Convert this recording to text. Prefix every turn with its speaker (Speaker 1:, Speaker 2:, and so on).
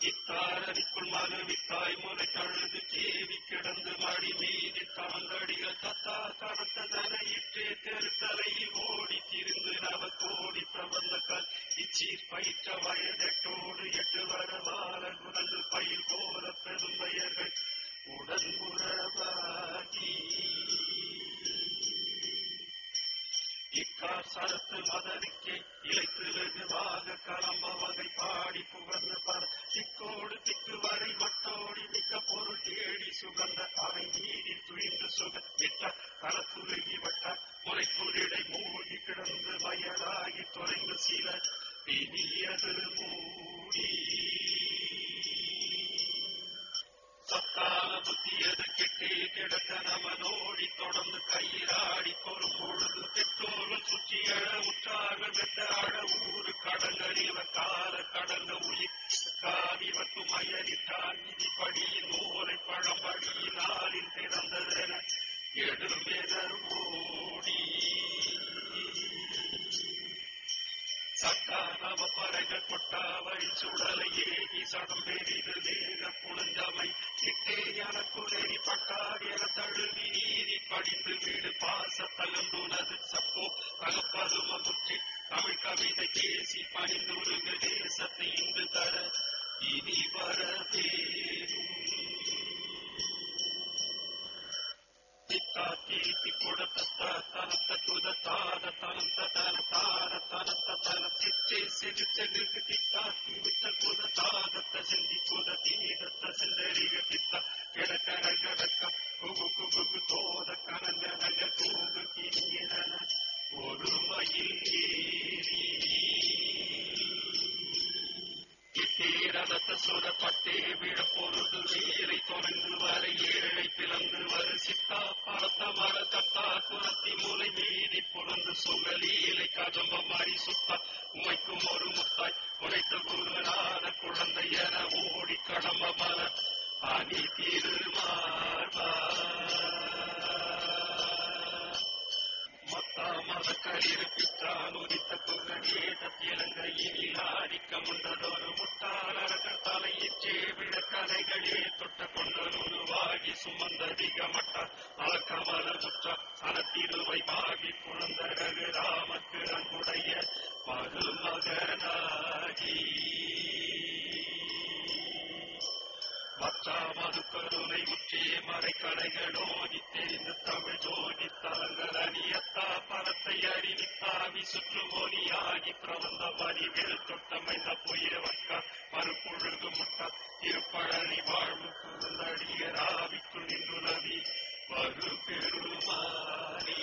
Speaker 1: இத்தாரதிக்குள் மனுவித்தாய் முறை தழுது கேவி கிடந்து மடி மீதி தாந்தடிகள் தத்தா கரத்ததன இற்றே தெருத்தலையில் ஓடி திரிந்து நவ கோடி பிரபந்தக்கால் இச்சீர் பயிற்ற வயதெட்டோடு எட்டு வர வார குடல் பயில் போல பெரும்பெயர்கள். உடன்புறவாகி இக்கார் சரத்து மதனுக்கே இழைத்து வெகுவாக கலம்ப வகை பாடி கலத்துருகி வட்ட முறைக்குளிடை மூழ்கி கிடந்து வயலாகி தொலைந்து சில இனியது மூடி. சத்தான புத்தியது கெட்டே கிடக்க நமனோடி தொடர்ந்து கையிலாடி கொரும் பொழுது பெற்றோர்கள் சுற்றியழ உற்றார்கள் வெட்ட அழ ஊரு கடங்கள் இவ கால கடந்த உயிர். காவிவக்கு மயரிட்டான் விதிப்படியின் மூலை பழம்படியினாலில் பிறந்ததென சட்டானவ பறைகள் கொட்டாவை சுடலையே சடம் பெரிது வேக புனஞ்சமை இட்டே எனக்குளறி பட்டார் என தழுவி நீதி படிந்து வீடு பாச தகந்துனது சப்போ தகப்பதும முற்றி தமிழ் கவிதை பேசி பணிந்துருங்க தேசத்தை இன்று தர இனி வர தேரும். கீர்த்தி கொடுத்த தனத்த துத தார தனந்த தன தனத்த தீரத்த செல்லடி கட்டித்த கிடக்கட கிடக்க குகு குகு தோத கலந்த நக தூங்கு கிணியன ஒரு மயில் ஏறி சுர பட்டே விழ பொருது நீரை தொடங்கு வர ஏழை பிளந்து வரு சித்தா பழத்த மர தத்தா குரத்தி மூலை மீறி புலந்து சுகலீலை கதம்ப மாறி சுத்தா மதக்கரிறு பித்தான் உதித்த குகனே தத்தியலங்கையில் ஆடிக்க முண்டதொரு தொட்ட கொண்டருவாகி சுமந்ததிக அலக்கமல முற்ற அலத்திருவை பாகி புலந்தரகு மது கருணை உச்சே மறைக்கடைகளோ நித்தெறிந்து தமிழ் ஜோதி தலங்கள் அணியத்தா பரத்தை அறிவித்தாவி சுற்றுமோனியாகி பிரபந்த மணி வெறுக்கம் தமைந்த புயவக்கா மறுப்புழுகு முட்டா திருப்பழனி வாழ்வு புகுந்தடியராவிக்குள் நின்று நதி மறு பெருமானே